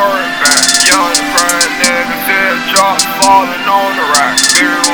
Young friend, nigga, dead drop falling on the rack. Mirror